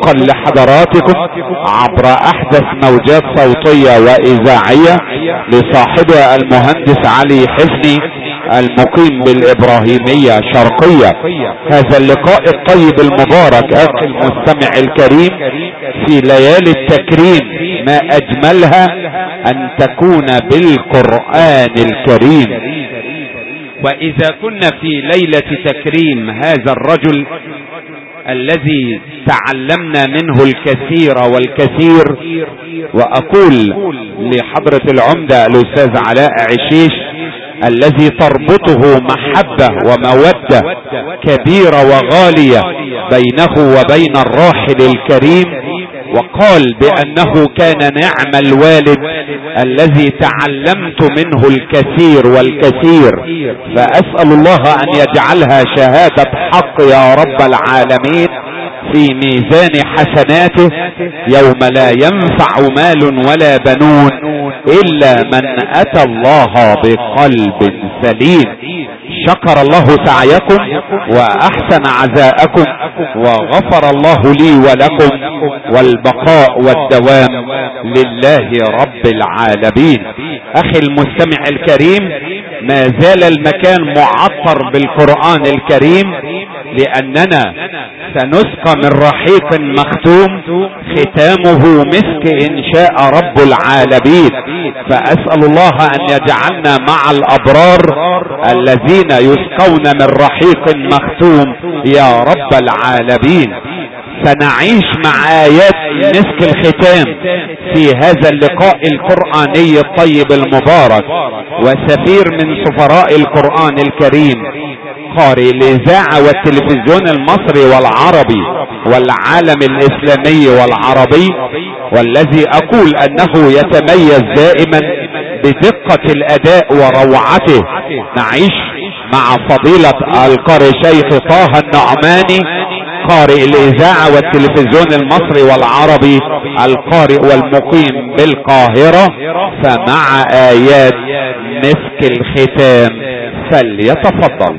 ينقل لحضراتكم عبر أحدث موجات صوتية وإذاعية لصاحبها المهندس علي حفني المقيم بالإبراهيمية شرقية. هذا اللقاء الطيب المبارك أخي المستمع الكريم في ليالي التكريم. ما أجملها أن تكون بالقرآن الكريم. وإذا كنا في ليلة تكريم هذا الرجل الذي تعلمنا منه الكثير والكثير وأقول لحضرة العمدة الأستاذ علاء عشيش الذي تربطه محبة ومودة كبيرة وغالية بينه وبين الراحل الكريم وقال بأنه كان نعم الوالد الذي تعلمت منه الكثير والكثير. فأسأل الله أن يجعلها شهادة حق يا رب العالمين في ميزان حسناته يوم لا ينفع مال ولا بنون إلا من أتى الله بقلب سليم. شكر الله سعيكم وأحسن عزاءكم وغفر الله لي ولكم والبقاء والدوام لله رب العالمين. أخي المستمع الكريم ما زال المكان معطر بالقرآن الكريم لأننا سنسقى من رحيق مختوم ختامه مسك إن شاء رب العالمين. فأسأل الله أن يجعلنا مع الأبرار الذين يسقون من رحيق مختوم. يا رب العالمين. سنعيش مع آيات مسك الختام في هذا اللقاء القرآني الطيب المبارك وسفير من سفراء القرآن الكريم. قارئ الاذاعة والتلفزيون المصري والعربي والعالم الإسلامي والعربي والذي أقول أنه يتميز دائما بدقة الأداء وروعته. نعيش مع فضيلة القارئ شيخ طه النعماني قارئ الإذاعة والتلفزيون المصري والعربي القارئ والمقيم بالقاهرة. فمع آيات مسك الختام فليتفضل.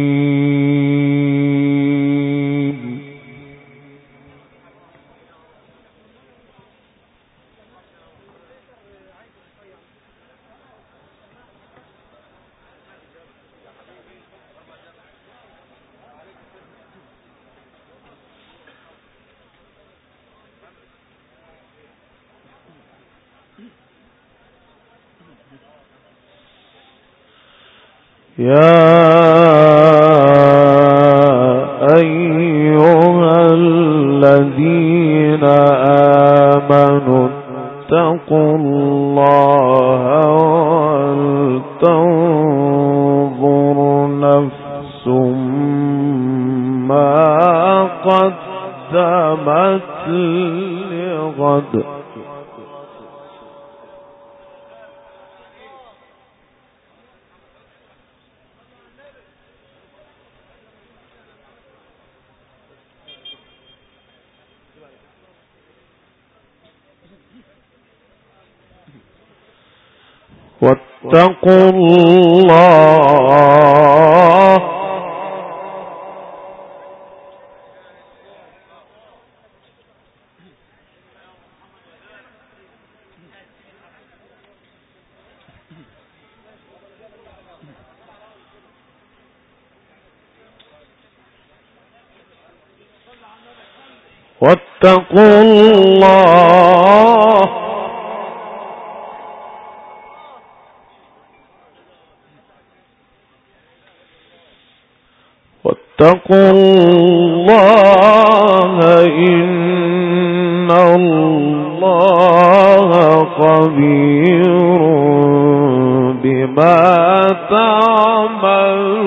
يا واتقوا الله. واتقوا الله. واتقوا الله إن الله خبير بما تعملون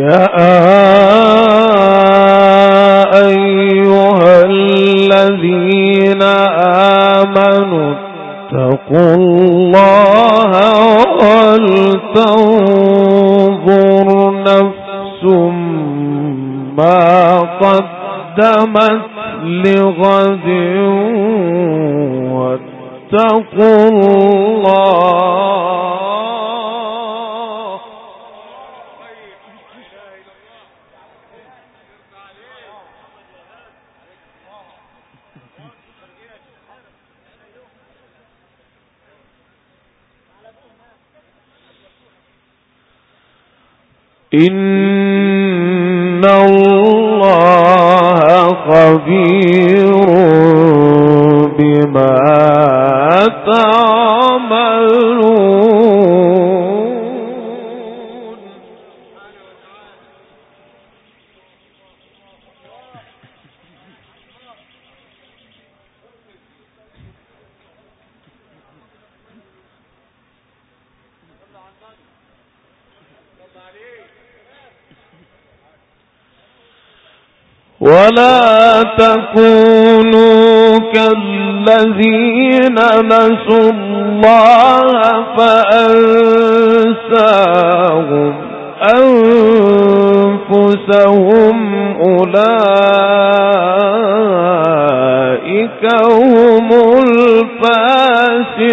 يا أيها الذين آمنوا اتقوا الله ولتنظر نفس ما قدمت لغد واتقوا إن الله خبير بما تعملون ولا تكونوا كالذين نسوا الله فأنساهم أنفسهم أولئك هم الفاسقون.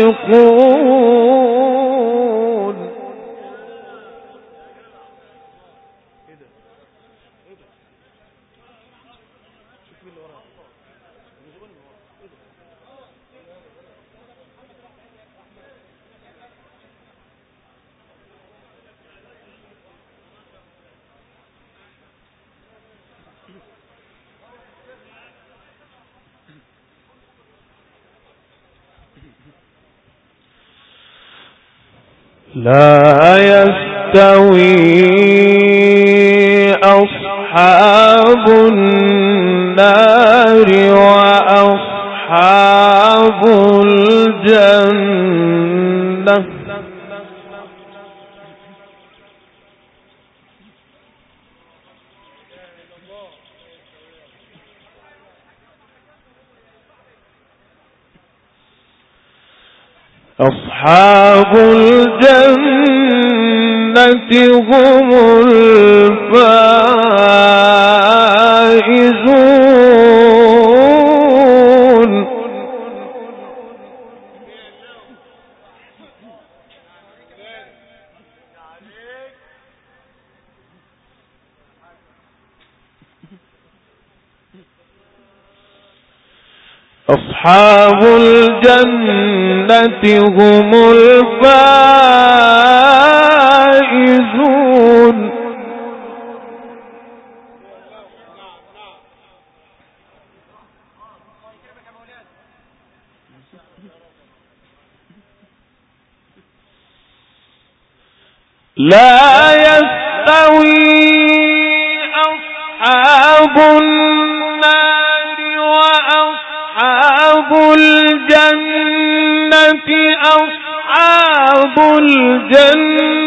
لا يستوي أصحاب النار وأصحاب الجنة. أصحاب الجنة هم الفائزون. أصحاب الجنة هم الفائزون. لا يستوي أصحاب النار وأصحاب الجنة أصحاب الجنة.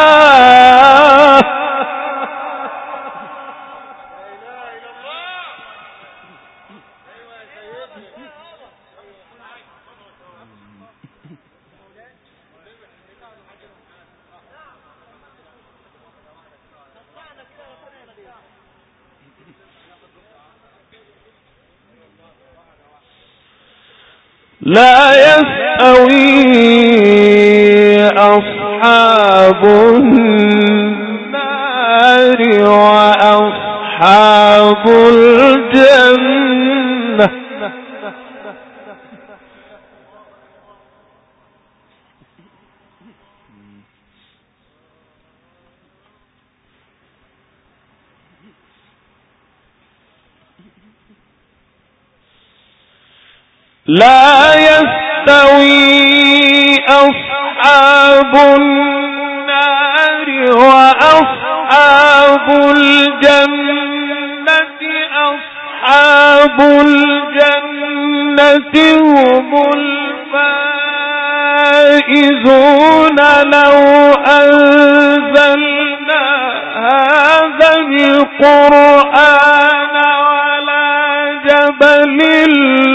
لا يستوي أصحاب النار وأصحاب الجنة. لا يستوي أصحاب النار وأصحاب الجنة أصحاب الجنة هم الفائزون. لو أنزلنا هذا القرآن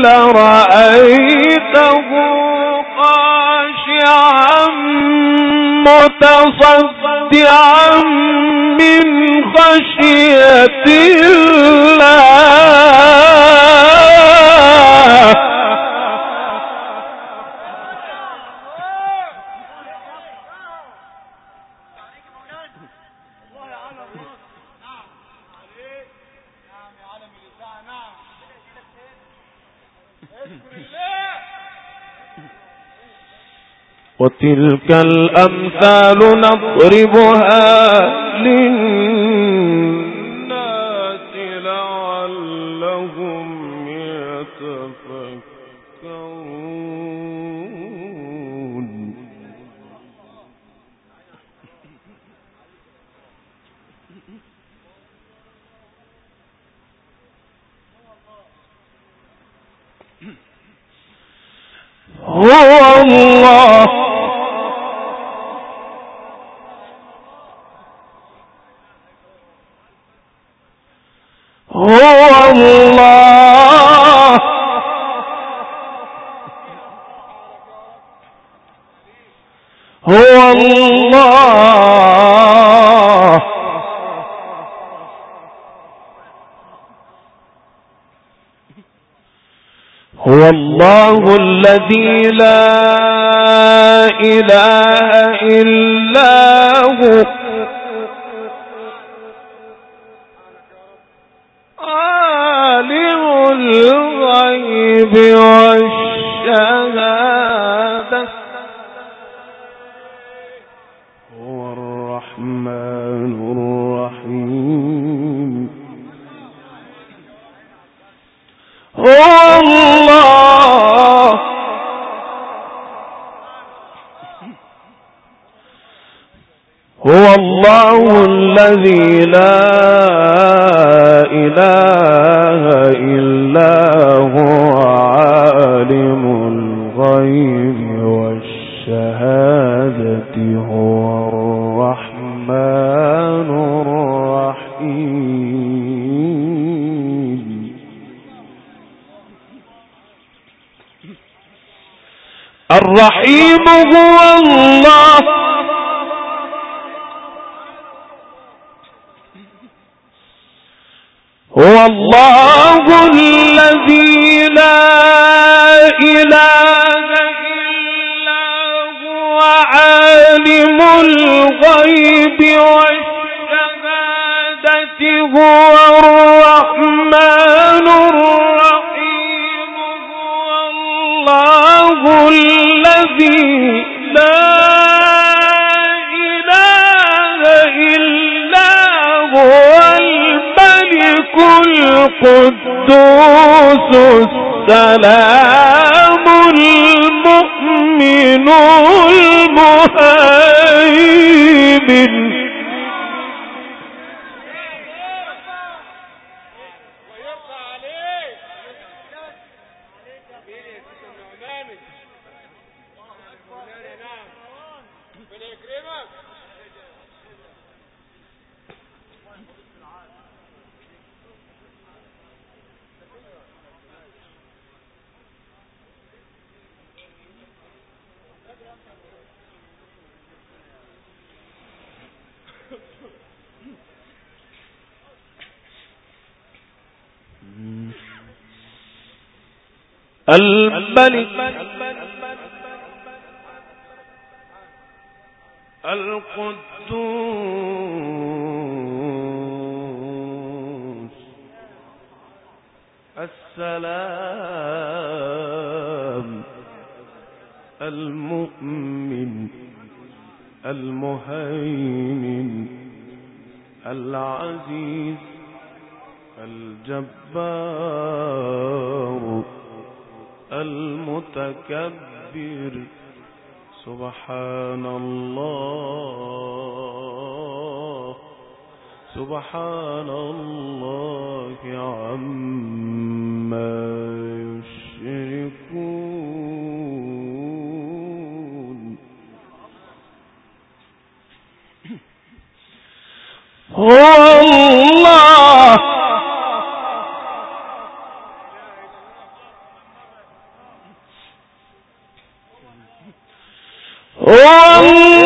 لرأيته خاشعا متصدعا من خشية الله. وتلك الأمثال نضربها للناس الله الذي لا إله إلا الله الذي لا إله إلا هو عالم الغيب والشهادة هو الرحمن الرحيم. الرحيم هو الله. القدوس السلام المؤمن المهيمن. الملك القدوس السلام المتكبر سبحان الله. سبحان الله عما يشركون. هو الله. Oh!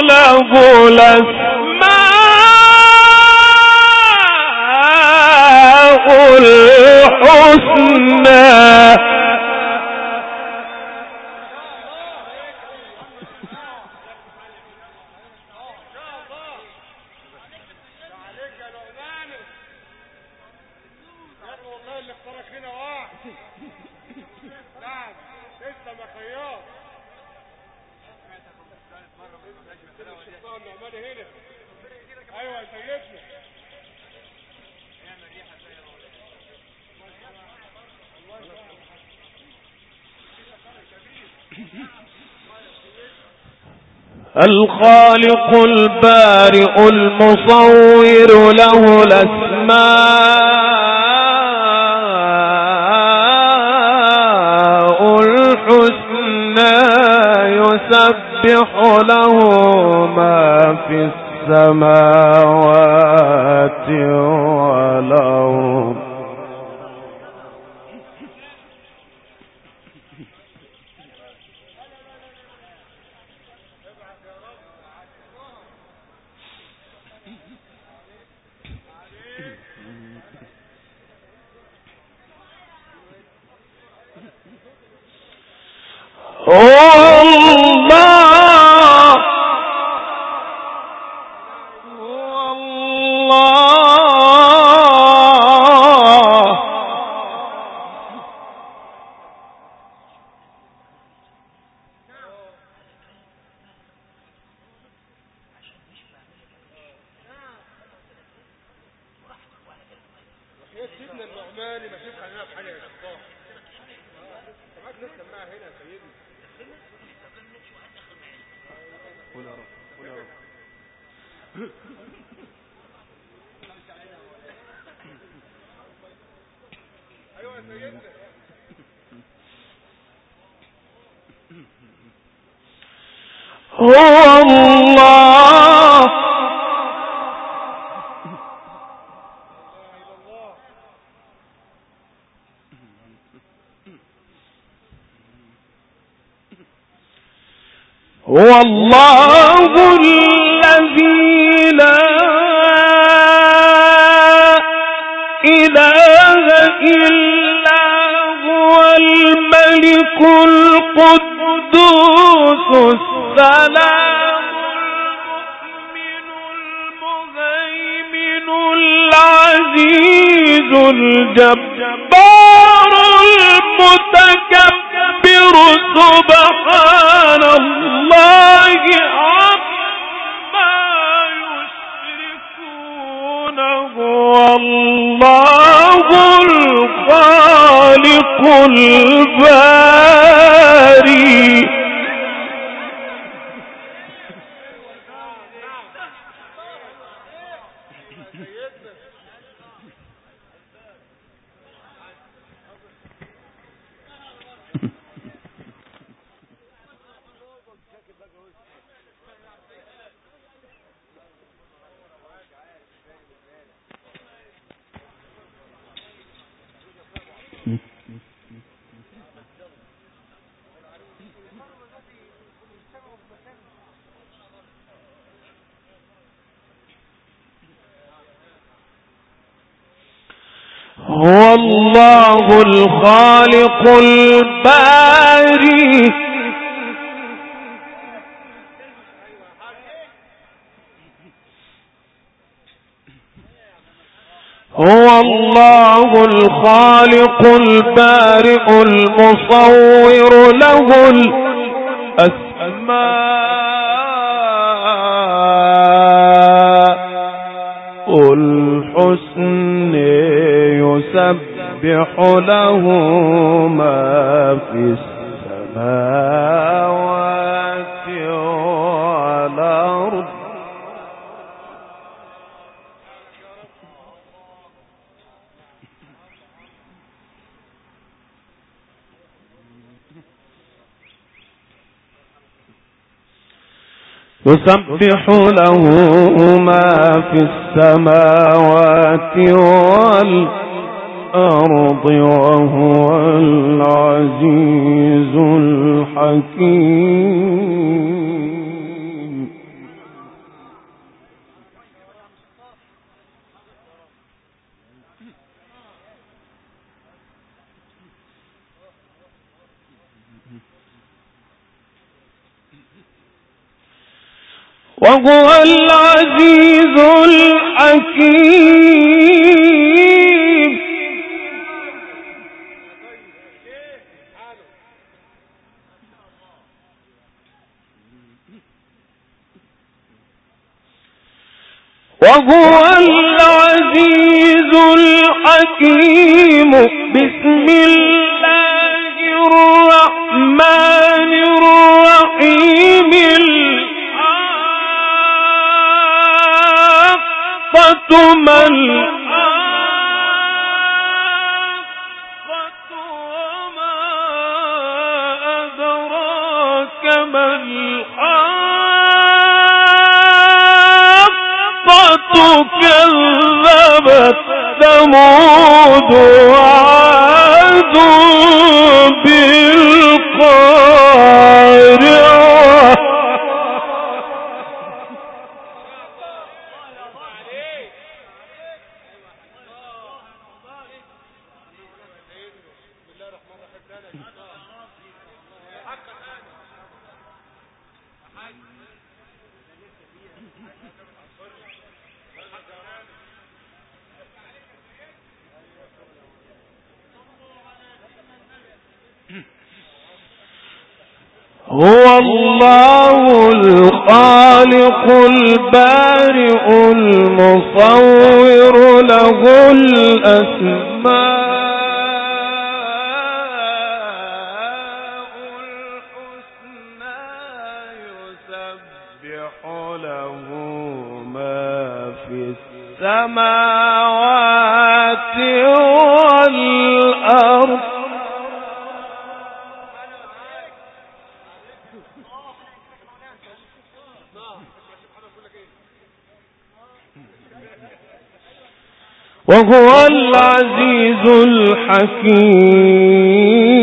له الأسماء الحسنى الخالق البارئ المصور له الأسماء الحسنى يسبح له ما في السماوات والأرض هو الله هو الله الذي لا إله إلا هو الملك القدوس. الجبار المتكبر سبحان الله عما يشركون هو الله الخالق الباري هو الله الخالق الباري. هو الله الخالق البارئ المصور له الأسماء. الحسن يسبح له ما في السماوات والأرض يسبح له ما في السماوات والأرض. الأرض وهو العزيز الحكيم. وهو العزيز الحكيم. وهو العزيز الحكيم. بسم الله الرحمن الرحيم. الحاقة ما الحاقة وما أدراك ما الحاقة. كذبت ثمود وعاد بالقارعة هو الله الخالق البارئ المصور له الأسماء. الحكيم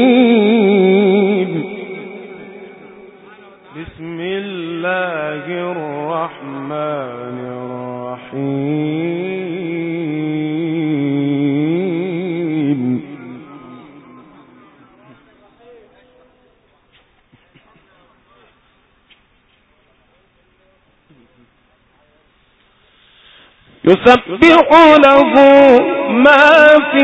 بسم الله الرحمن الرحيم. يسبح له ما في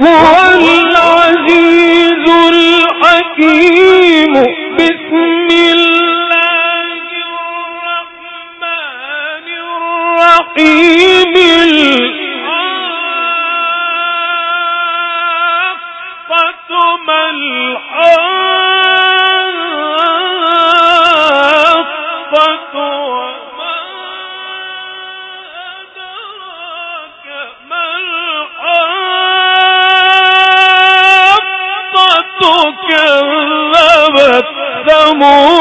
وهو العزيز الحكيم. amor.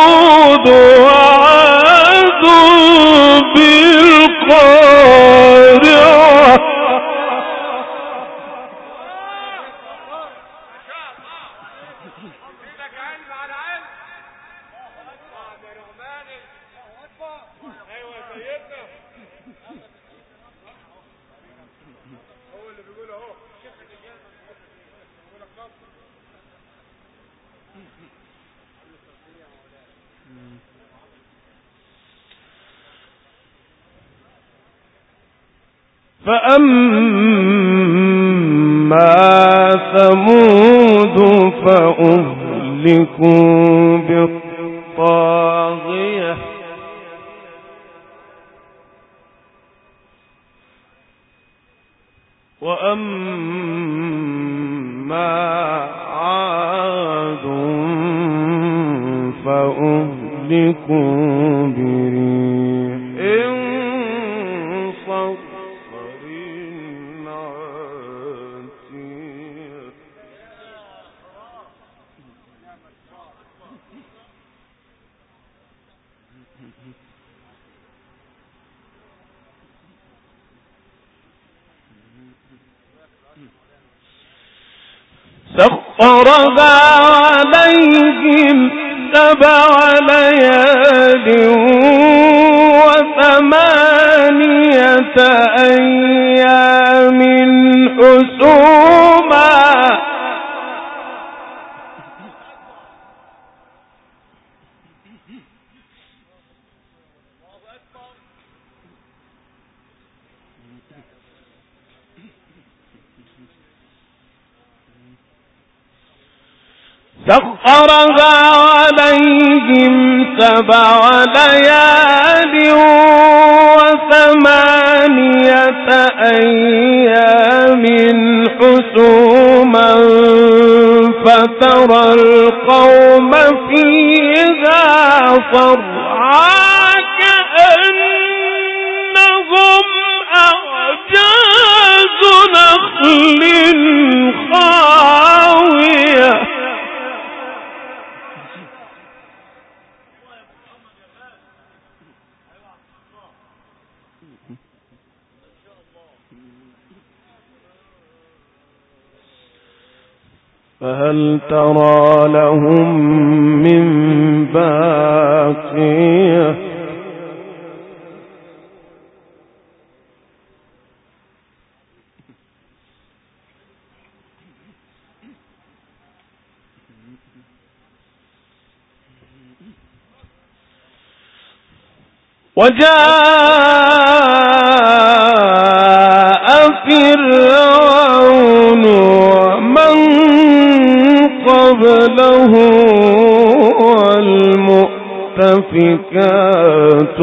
سخرها عليهم سبع ليال وثمانية أيام حسوما سخرها عليهم سبع ليال وثمانية أيام حسوما فترى القوم فيها صرعا كأنهم أعجاز نخل ترى لهم من باقية. وجاء والمؤتفكات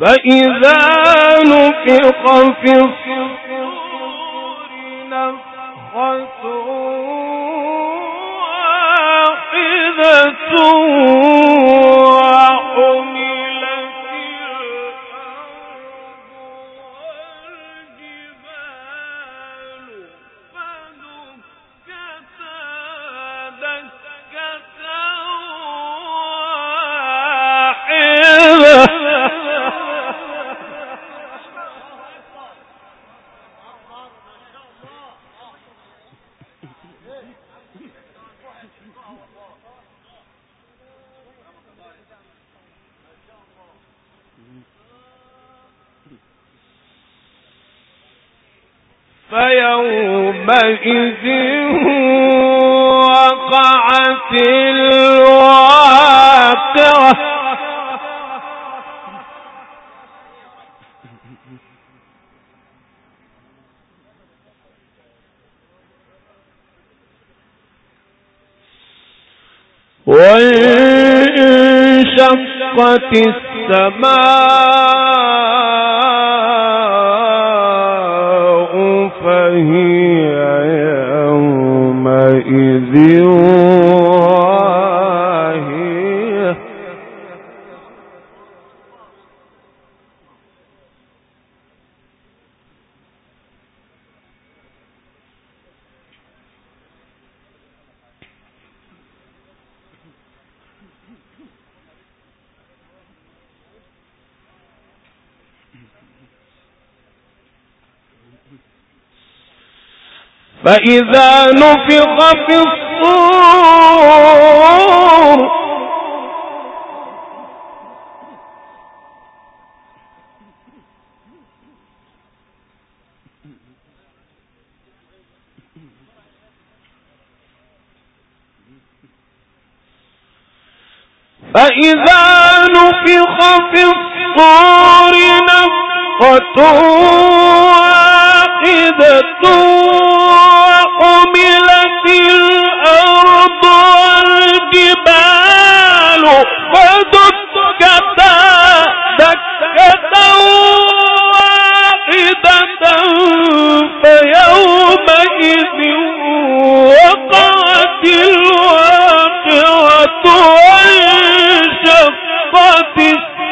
فإذا نفق في الصور فيومئذ وقعت الواقعة. وانشقت السماء فإذا نفخ في فإذا نفخ في الصور نفخة واحدة وحملت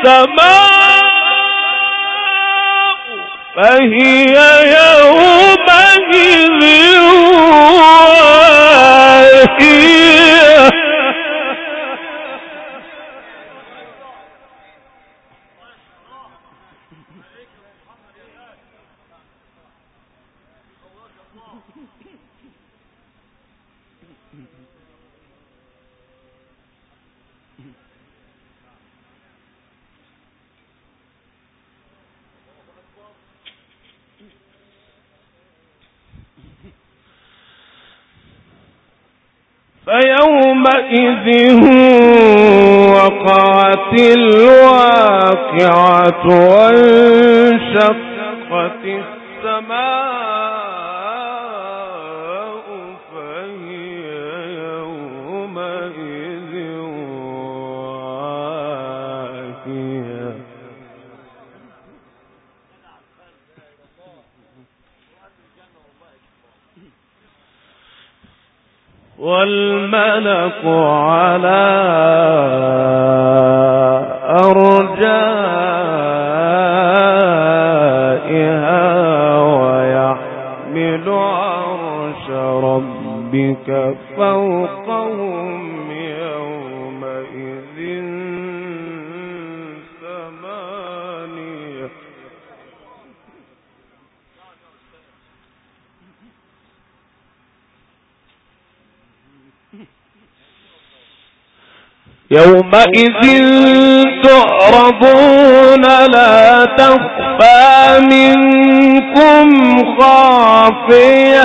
السماء فهي يومئذ واهية فيومئذ وقعت الواقعة وانشقت يومئذ تعرضون لا تخفى منكم خافية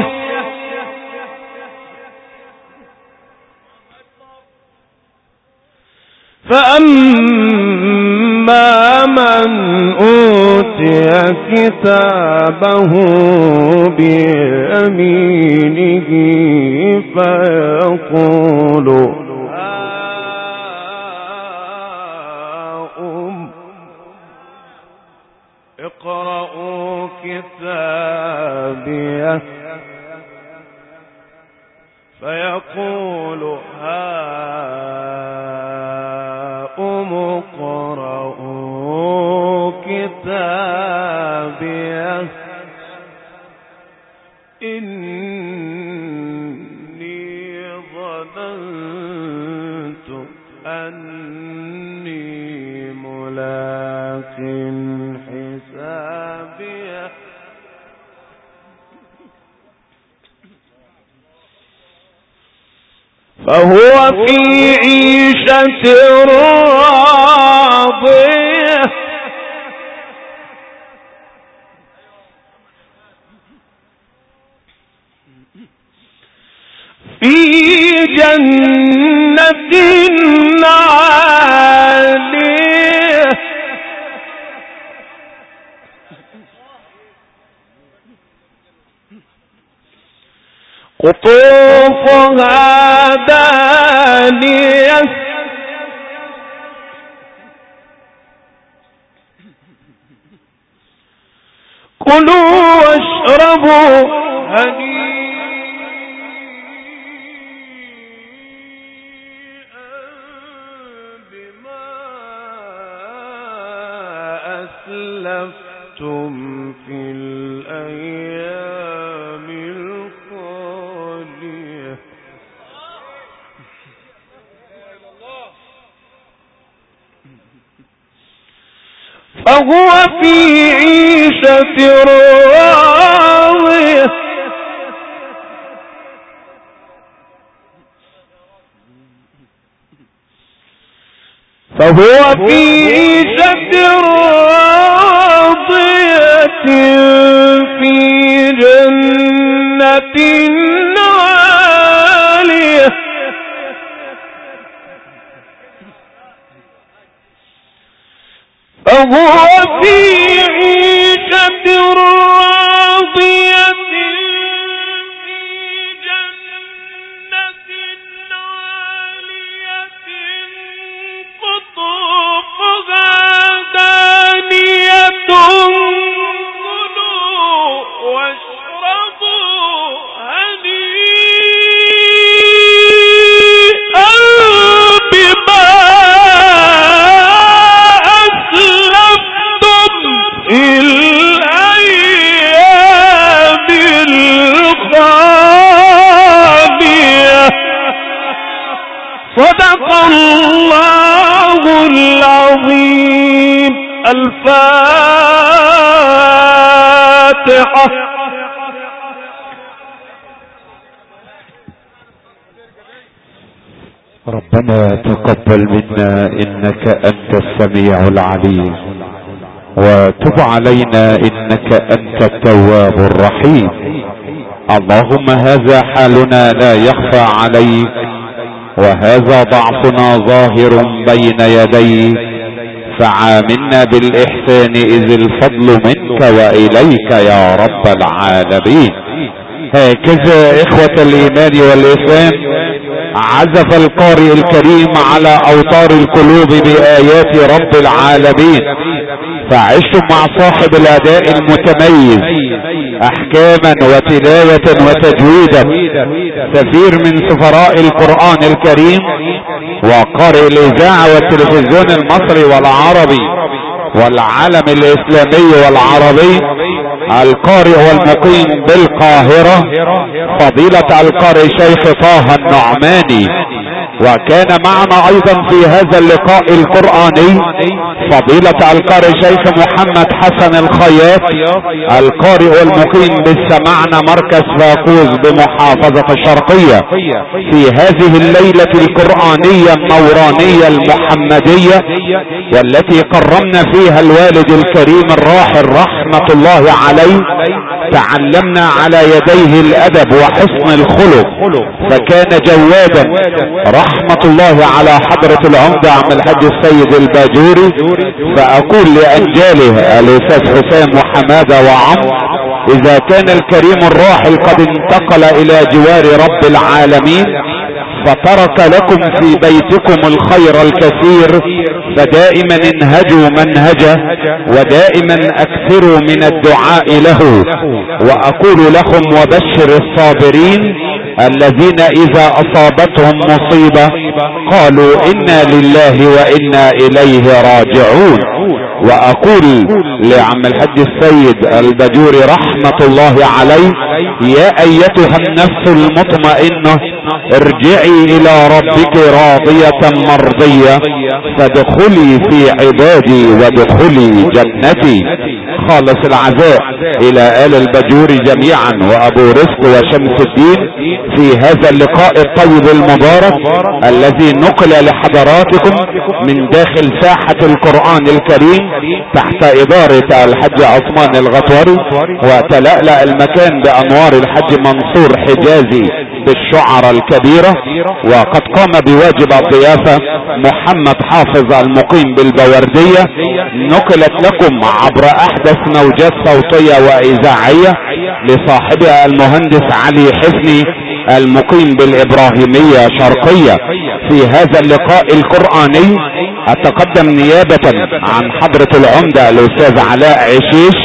فأما من أوتي كتابه بيمينه فيقول اقرأوا كتابيه. فيقول هاؤم اقرءوا كتابيه. فهو في عيشة راضية. في جنة عالية. قطوفها دانية كلوا واشربوا هنيئا بما أسلفتم في الأيام فهو في عيشة راضية. فهو في عيشة راضية في جنة فهو في عيشة راضية صدق الله العظيم. الفاتحة. ربنا تقبل منا إنك أنت السميع العليم. وتب علينا إنك أنت التواب الرحيم. اللهم هذا حالنا لا يخفى عليك. وهذا ضعفنا ظاهر بين يديك فعاملنا بالإحسان إذ الفضل منك وإليك يا رب العالمين. هكذا إخوة الإيمان والإسلام عزف القارئ الكريم على أوتار القلوب بآيات رب العالمين. فعشتم مع صاحب الأداء المتميز احكاما وتلاوة وتجويدا. سفير من سفراء القرآن الكريم وقارئ الإذاعة والتلفزيون المصري والعربي. والعالم الإسلامي والعربي القارئ والمقيم بالقاهرة فضيلة القارئ شيخ طه النعماني. وكان معنا أيضا في هذا اللقاء القرآني فضيلة القارئ شيخ محمد حسن الخياط القارئ والمقيم بالسمعنة مركز فاقوس بمحافظة الشرقية في هذه الليلة القرآنية النورانية المحمدية والتي قرمنا فيها الوالد الكريم الراحل رحمة الله عليه تعلمنا على يديه الأدب وحسن الخلق فكان جوادا رحمة الله على حضرة العمدة عم الحاج السيد الباجوري فأقول لأنجاله الأستاذ حسام وحمادة وعم إذا كان الكريم الراحل قد انتقل إلى جوار رب العالمين فترك لكم في بيتكم الخير الكثير فدائما انهجوا منهجه ودائما أكثروا من الدعاء له وأقول لكم وبشر الصابرين الذين إذا أصابتهم مصيبة قالوا إنا لله وإنا إليه راجعون. وأقول لعم الحج السيد البجوري رحمة الله عليه يا أيتها النفس المطمئنة ارجعي إلى ربك راضية مرضية فادخلي في عبادي وادخلي جنتي. خالص العزاء إلى آل البجوري جميعا وأبو رزق وشمس الدين في هذا اللقاء الطيب المبارك الذي نقل لحضراتكم من داخل ساحة القرآن الكريم تحت إدارة الحج عثمان الغطوري وتلألأ المكان بأنوار الحج منصور حجازي. بالشعر الكبيرة وقد قام بواجب الضيافة محمد حافظ المقيم بالبوردية. نقلت لكم عبر أحدث موجات صوتية وإذاعية لصاحبها المهندس علي حسني المقيم بالإبراهيمية شرقية. في هذا اللقاء القرآني أتقدم نيابة عن حضرة العمدة الأستاذ علاء عشيش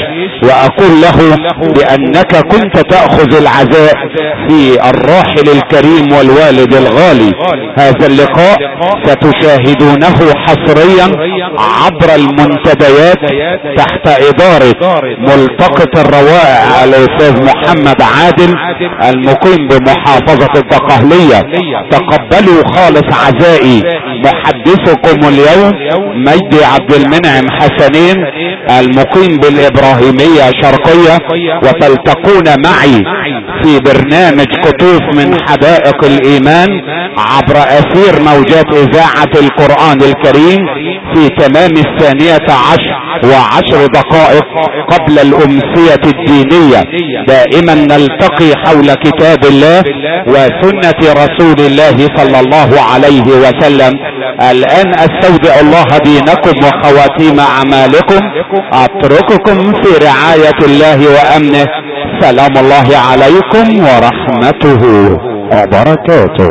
وأقول له بأنك كنت تأخذ العزاء في الراحل الكريم والوالد الغالي. هذا اللقاء ستشاهدونه حصريا عبر المنتديات تحت إدارة ملتقط الروائع الأستاذ محمد عادل المقيم بمحافظة الدقهلية. تقبلوا خالص عزائي. محدثكم اليوم مجدي عبد المنعم حسنين المقيم بالإبراهيمية شرقية وتلتقون معي في برنامج قطوف من حدائق الإيمان عبر أثير موجات إذاعة القرآن الكريم في تمام الثانية عشر وعشر دقائق قبل الأمسية الدينية. دائما نلتقي حول كتاب الله وسنة رسول الله صلى الله عليه وسلم. الآن أستودع الله دينكم وخواتيم أعمالكم. أترككم في رعاية الله وأمنه. سلام الله عليكم ورحمته وبركاته.